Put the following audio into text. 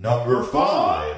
Number five.